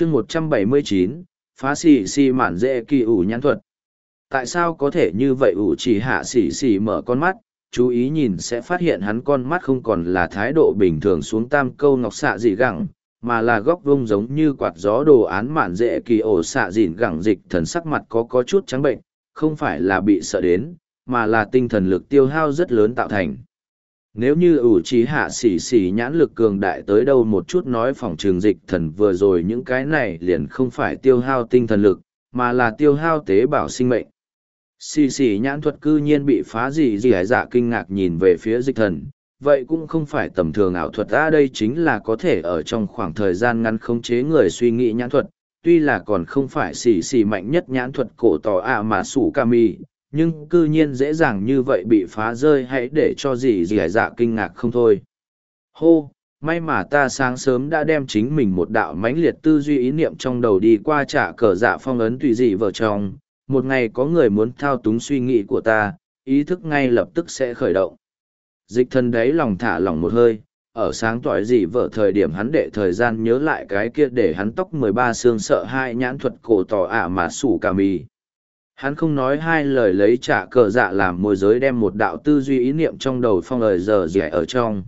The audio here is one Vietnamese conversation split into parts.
chương một trăm bảy mươi chín, phá xì xì mạn dễ kỳ ủ nhãn thuật. Tại sao có thể như vậy ủ chỉ hạ xì xì mở con mắt? Chú ý nhìn sẽ phát hiện hắn con mắt không còn là thái độ bình thường xuống tam câu ngọc xạ dị gẳng, mà là góc vông giống như quạt gió đồ án mạn dễ kỳ ổ xạ dịn gẳng dịch thần sắc mặt có có chút trắng bệnh, không phải là bị sợ đến, mà là tinh thần lực tiêu hao rất lớn tạo thành nếu như ủ trí hạ xỉ xỉ nhãn lực cường đại tới đâu một chút nói phòng trường dịch thần vừa rồi những cái này liền không phải tiêu hao tinh thần lực, mà là tiêu hao tế bào sinh mệnh. Xì xì nhãn thuật cư nhiên bị phá gì gì hải dạ kinh ngạc nhìn về phía dịch thần, vậy cũng không phải tầm thường ảo thuật ra đây chính là có thể ở trong khoảng thời gian ngắn khống chế người suy nghĩ nhãn thuật, tuy là còn không phải xì xì mạnh nhất nhãn thuật cổ tỏ ạ mà sủ kami, nhưng cư nhiên dễ dàng như vậy bị phá rơi hãy để cho gì gì dạ kinh ngạc không thôi. Hô, may mà ta sáng sớm đã đem chính mình một đạo mãnh liệt tư duy ý niệm trong đầu đi qua trả cờ dạ phong ấn tùy dị vợ chồng, một ngày có người muốn thao túng suy nghĩ của ta, ý thức ngay lập tức sẽ khởi động. Dịch thân đấy lòng thả lỏng một hơi, ở sáng tỏi dị vợ thời điểm hắn đệ thời gian nhớ lại cái kia để hắn tóc mười ba xương sợ hai nhãn thuật cổ tỏ ả mà sủ cà mì hắn không nói hai lời lấy trả cờ dạ làm môi giới đem một đạo tư duy ý niệm trong đầu phong lời giờ dẻ ở trong.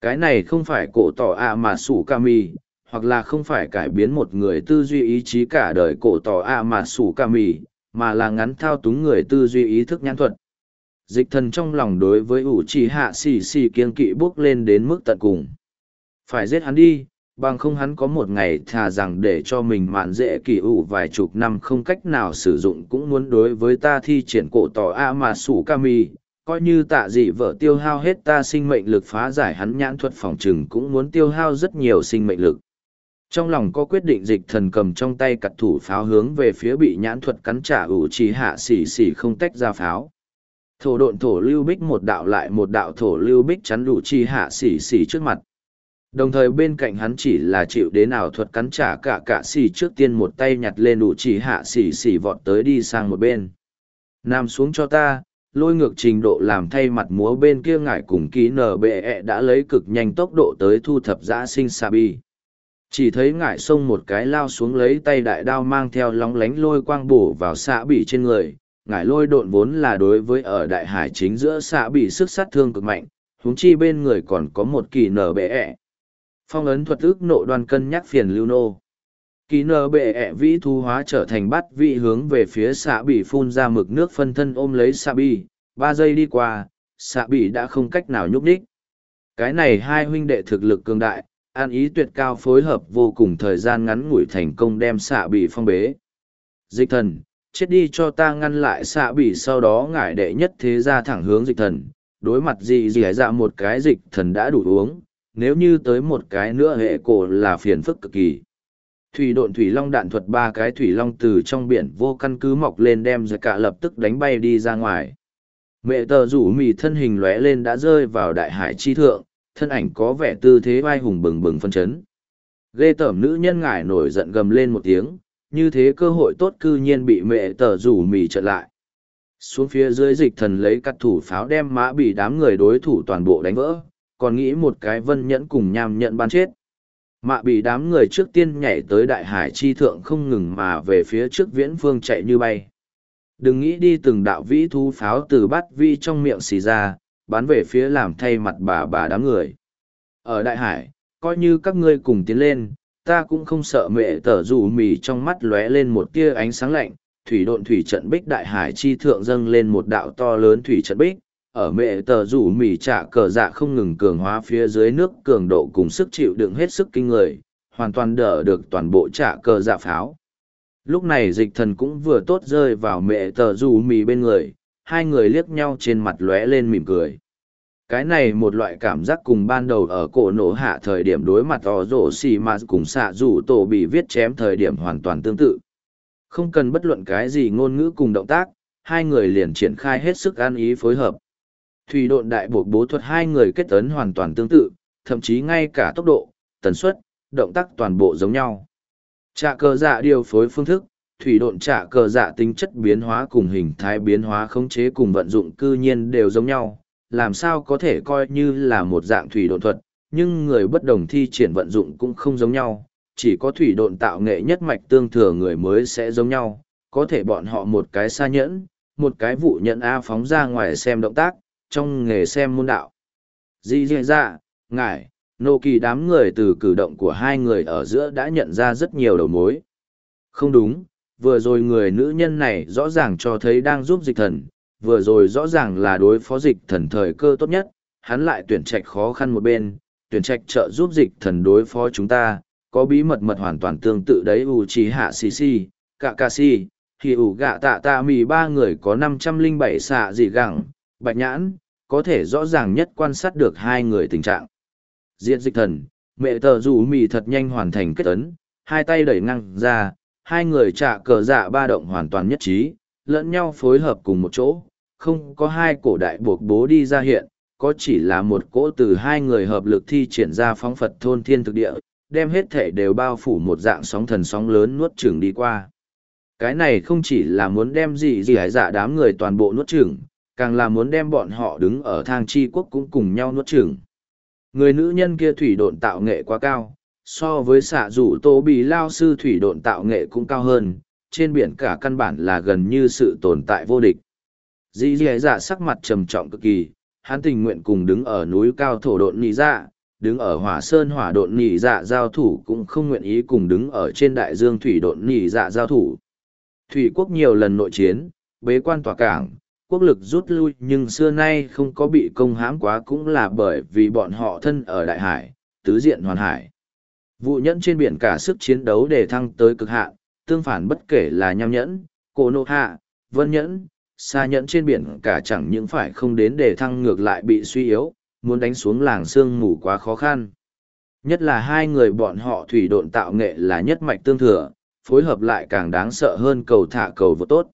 Cái này không phải cổ tỏ ạ mà sủ ca mi, hoặc là không phải cải biến một người tư duy ý chí cả đời cổ tỏ ạ mà sủ ca mi, mà là ngắn thao túng người tư duy ý thức nhãn thuật. Dịch thần trong lòng đối với ủ trì hạ xì xì kiên kỵ bước lên đến mức tận cùng. Phải giết hắn đi bằng không hắn có một ngày thà rằng để cho mình mạn dễ kỳ ủ vài chục năm không cách nào sử dụng cũng muốn đối với ta thi triển cổ tỏ a mà sủ ca mi, coi như tạ dị vợ tiêu hao hết ta sinh mệnh lực phá giải hắn nhãn thuật phòng chừng cũng muốn tiêu hao rất nhiều sinh mệnh lực. Trong lòng có quyết định dịch thần cầm trong tay cặt thủ pháo hướng về phía bị nhãn thuật cắn trả ủ trì hạ xỉ xỉ không tách ra pháo. Thổ độn thổ lưu bích một đạo lại một đạo thổ lưu bích chắn đủ chi hạ xỉ xỉ trước mặt. Đồng thời bên cạnh hắn chỉ là chịu đến ảo thuật cắn trả cả cả xì trước tiên một tay nhặt lên đủ chỉ hạ xì xì vọt tới đi sang một bên. Nằm xuống cho ta, lôi ngược trình độ làm thay mặt múa bên kia ngải cùng ký nở bệ -E đã lấy cực nhanh tốc độ tới thu thập giã sinh xà bi. Chỉ thấy ngải xông một cái lao xuống lấy tay đại đao mang theo lóng lánh lôi quang bổ vào xạ bỉ trên người. Ngải lôi độn vốn là đối với ở đại hải chính giữa xạ bỉ sức sát thương cực mạnh, huống chi bên người còn có một kỳ nở bệ -E phong ấn thuật ước nộ đoan cân nhắc phiền lưu nô. Kỳ nơ bệ ẹ vĩ thu hóa trở thành bắt vị hướng về phía xạ bị phun ra mực nước phân thân ôm lấy xạ bị ba giây đi qua, xạ bị đã không cách nào nhúc ních cái này hai huynh đệ thực lực cường đại, an ý tuyệt cao phối hợp vô cùng thời gian ngắn ngủi thành công đem xạ bị phong bế. Dịch thần, chết đi cho ta ngăn lại xạ bị sau đó ngải đệ nhất thế ra thẳng hướng dịch thần. Đối mặt dị dị dạ một cái dịch thần đã đủ uống nếu như tới một cái nữa hệ cổ là phiền phức cực kỳ. Thủy độn thủy long đạn thuật ba cái thủy long từ trong biển vô căn cứ mọc lên đem ra cả lập tức đánh bay đi ra ngoài. Mẹ tờ rủ mì thân hình lóe lên đã rơi vào đại hải chi thượng, thân ảnh có vẻ tư thế vai hùng bừng bừng phân chấn. Ghê tởm nữ nhân ngải nổi giận gầm lên một tiếng, như thế cơ hội tốt cư nhiên bị mẹ tờ rủ mì trận lại. Xuống phía dưới dịch thần lấy cắt thủ pháo đem mã bị đám người đối thủ toàn bộ đánh vỡ, còn nghĩ một cái vân nhẫn cùng nham nhẫn bán chết. Mạ bị đám người trước tiên nhảy tới đại hải chi thượng không ngừng mà về phía trước viễn phương chạy như bay. Đừng nghĩ đi từng đạo vĩ thu pháo từ bát vi trong miệng xì ra, bắn về phía làm thay mặt bà bà đám người. Ở đại hải, coi như các ngươi cùng tiến lên, ta cũng không sợ mẹ tở rủ mì trong mắt lóe lên một tia ánh sáng lạnh, thủy độn thủy trận bích đại hải chi thượng dâng lên một đạo to lớn thủy trận bích, ở mẹ tờ rủ mỉ trả cờ dạ không ngừng cường hóa phía dưới nước cường độ cùng sức chịu đựng hết sức kinh người, hoàn toàn đỡ được toàn bộ trả cờ dạ pháo. Lúc này dịch thần cũng vừa tốt rơi vào mẹ tờ rủ mỉ bên người, hai người liếc nhau trên mặt lóe lên mỉm cười. Cái này một loại cảm giác cùng ban đầu ở cổ nổ hạ thời điểm đối mặt tỏ rổ xì mà cùng xạ rủ tổ bị viết chém thời điểm hoàn toàn tương tự. Không cần bất luận cái gì ngôn ngữ cùng động tác, hai người liền triển khai hết sức an ý phối hợp. Thủy độn đại buộc bố thuật hai người kết ấn hoàn toàn tương tự, thậm chí ngay cả tốc độ, tần suất, động tác toàn bộ giống nhau. Trạ cờ dạ điều phối phương thức, thủy độn trạ cờ dạ tính chất biến hóa cùng hình thái biến hóa khống chế cùng vận dụng cư nhiên đều giống nhau, làm sao có thể coi như là một dạng thủy độn thuật, nhưng người bất đồng thi triển vận dụng cũng không giống nhau. chỉ có thủy độn tạo nghệ nhất mạch tương thừa người mới sẽ giống nhau, có thể bọn họ một cái xa nhẫn, một cái vụ nhận A phóng ra ngoài xem động tác, trong nghề xem môn đạo. Di dì dạ, ngải, nô kỳ đám người từ cử động của hai người ở giữa đã nhận ra rất nhiều đầu mối. Không đúng, vừa rồi người nữ nhân này rõ ràng cho thấy đang giúp dịch thần, vừa rồi rõ ràng là đối phó dịch thần thời cơ tốt nhất, hắn lại tuyển trạch khó khăn một bên, tuyển trạch trợ giúp dịch thần đối phó chúng ta, có bí mật mật hoàn toàn tương tự đấy u trí hạ xì xì, cả xì, thì ủ gạ tạ tạ mì ba người có năm trăm linh bảy xạ dị gẳng, bạch nhãn, có thể rõ ràng nhất quan sát được hai người tình trạng. Diện dịch thần, mẹ tờ rủ mì thật nhanh hoàn thành kết ấn, hai tay đẩy ngang ra, hai người trả cờ dạ ba động hoàn toàn nhất trí, lẫn nhau phối hợp cùng một chỗ, không có hai cổ đại buộc bố đi ra hiện, có chỉ là một cỗ từ hai người hợp lực thi triển ra phóng Phật thôn thiên thực địa, đem hết thể đều bao phủ một dạng sóng thần sóng lớn nuốt chửng đi qua. Cái này không chỉ là muốn đem gì gì hải dạ đám người toàn bộ nuốt chửng, càng là muốn đem bọn họ đứng ở thang chi quốc cũng cùng nhau nuốt chửng. Người nữ nhân kia thủy độn tạo nghệ quá cao, so với xạ rủ tô bị lao sư thủy độn tạo nghệ cũng cao hơn, trên biển cả căn bản là gần như sự tồn tại vô địch. Dĩ dì dạ sắc mặt trầm trọng cực kỳ, hắn tình nguyện cùng đứng ở núi cao thổ độn nị dạ, đứng ở hỏa sơn hỏa độn nị dạ giao thủ cũng không nguyện ý cùng đứng ở trên đại dương thủy độn nị dạ giao thủ. Thủy quốc nhiều lần nội chiến, bế quan tỏa cảng, quốc lực rút lui nhưng xưa nay không có bị công hãm quá cũng là bởi vì bọn họ thân ở đại hải, tứ diện hoàn hải. Vụ nhẫn trên biển cả sức chiến đấu để thăng tới cực hạn, tương phản bất kể là nham nhẫn, cổ nộ hạ, vân nhẫn, xa nhẫn trên biển cả chẳng những phải không đến để thăng ngược lại bị suy yếu, muốn đánh xuống làng sương mù quá khó khăn. Nhất là hai người bọn họ thủy độn tạo nghệ là nhất mạch tương thừa, phối hợp lại càng đáng sợ hơn cầu thả cầu vô tốt.